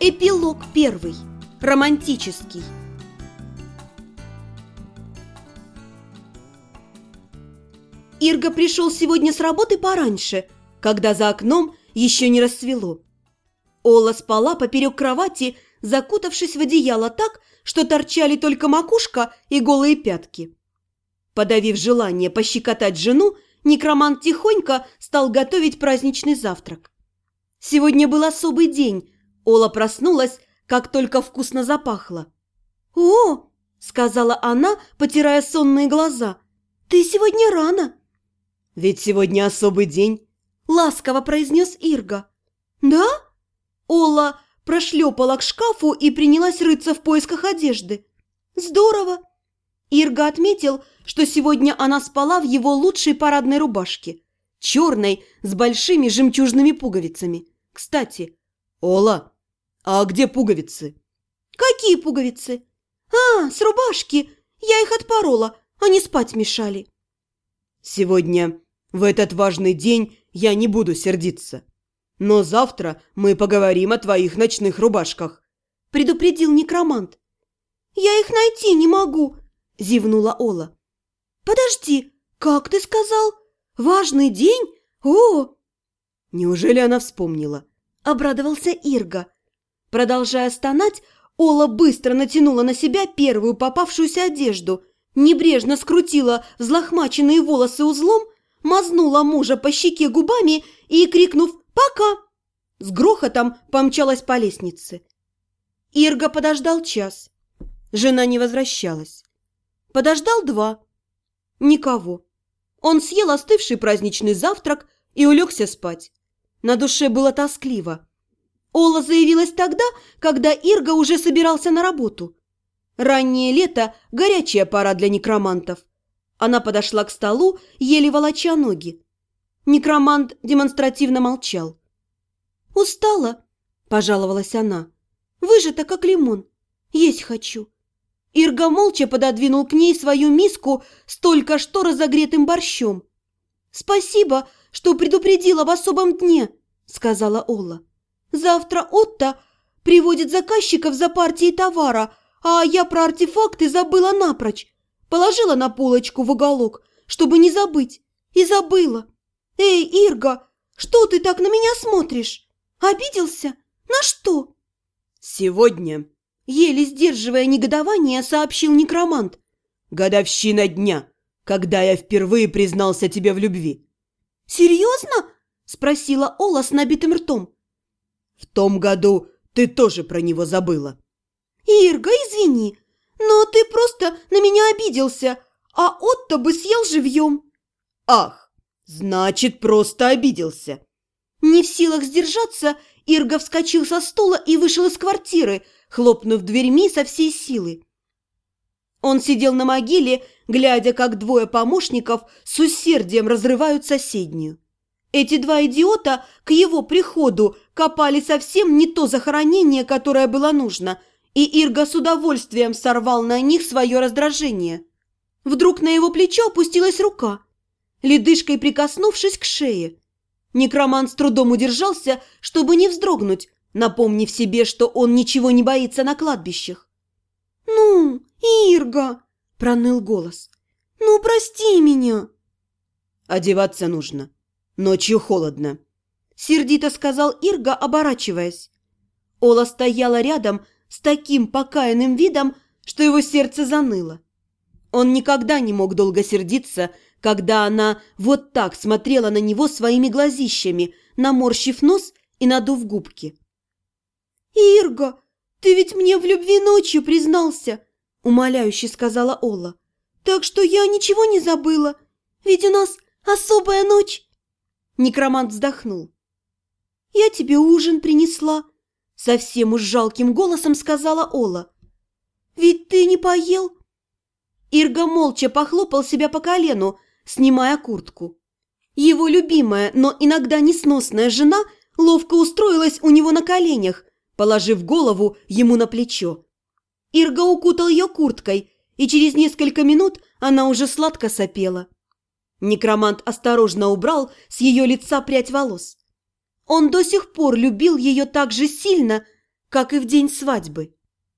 Эпилог первый. Романтический. Ирга пришел сегодня с работы пораньше, когда за окном еще не рассвело. Ола спала поперек кровати, закутавшись в одеяло так, что торчали только макушка и голые пятки. Подавив желание пощекотать жену, некромант тихонько стал готовить праздничный завтрак. Сегодня был особый день. Ола проснулась, как только вкусно запахло. «О!» – сказала она, потирая сонные глаза. «Ты сегодня рано!» «Ведь сегодня особый день!» – ласково произнес Ирга. «Да?» Ола прошлепала к шкафу и принялась рыться в поисках одежды. «Здорово!» Ирга отметил, что сегодня она спала в его лучшей парадной рубашке, черной с большими жемчужными пуговицами. Кстати, Ола, а где пуговицы? Какие пуговицы? А, с рубашки. Я их отпорола, они спать мешали. Сегодня, в этот важный день, я не буду сердиться. Но завтра мы поговорим о твоих ночных рубашках, предупредил некромант. Я их найти не могу, зевнула Ола. «Подожди, как ты сказал? Важный день? О!» Неужели она вспомнила? Обрадовался Ирга. Продолжая стонать, Ола быстро натянула на себя первую попавшуюся одежду, небрежно скрутила взлохмаченные волосы узлом, мазнула мужа по щеке губами и, крикнув «Пока!», с грохотом помчалась по лестнице. Ирга подождал час. Жена не возвращалась. Подождал два. Никого. Он съел остывший праздничный завтрак и улегся спать. На душе было тоскливо. Ола заявилась тогда, когда Ирга уже собирался на работу. Раннее лето – горячая пора для некромантов. Она подошла к столу, еле волоча ноги. Некромант демонстративно молчал. «Устала?» – пожаловалась она. «Выжата, как лимон. Есть хочу». Ирга молча пододвинул к ней свою миску с только что разогретым борщом. «Спасибо, что предупредила в особом дне», — сказала Ола. «Завтра Отто приводит заказчиков за партией товара, а я про артефакты забыла напрочь. Положила на полочку в уголок, чтобы не забыть, и забыла. Эй, Ирга, что ты так на меня смотришь? Обиделся? На что?» «Сегодня Еле сдерживая негодование, сообщил некромант. «Годовщина дня, когда я впервые признался тебе в любви». «Серьезно?» – спросила Ола с набитым ртом. «В том году ты тоже про него забыла». «Ирга, извини, но ты просто на меня обиделся, а Отто бы съел живьем». «Ах, значит, просто обиделся». Не в силах сдержаться, Ирга вскочил со стула и вышел из квартиры – хлопнув дверьми со всей силы. Он сидел на могиле, глядя, как двое помощников с усердием разрывают соседнюю. Эти два идиота к его приходу копали совсем не то захоронение, которое было нужно, и Ирга с удовольствием сорвал на них свое раздражение. Вдруг на его плечо опустилась рука, ледышкой прикоснувшись к шее. Некроман с трудом удержался, чтобы не вздрогнуть, напомнив себе, что он ничего не боится на кладбищах. «Ну, Ирга!» – проныл голос. «Ну, прости меня!» «Одеваться нужно. Ночью холодно», – сердито сказал Ирга, оборачиваясь. Ола стояла рядом с таким покаянным видом, что его сердце заныло. Он никогда не мог долго сердиться, когда она вот так смотрела на него своими глазищами, наморщив нос и надув губки. «Ирга, ты ведь мне в любви ночью признался!» – умоляюще сказала Ола. «Так что я ничего не забыла, ведь у нас особая ночь!» Некромант вздохнул. «Я тебе ужин принесла», – совсем уж жалким голосом сказала Ола. «Ведь ты не поел?» Ирга молча похлопал себя по колену, снимая куртку. Его любимая, но иногда несносная жена ловко устроилась у него на коленях, положив голову ему на плечо. Ирга укутал ее курткой, и через несколько минут она уже сладко сопела. Некромант осторожно убрал с ее лица прядь волос. Он до сих пор любил ее так же сильно, как и в день свадьбы.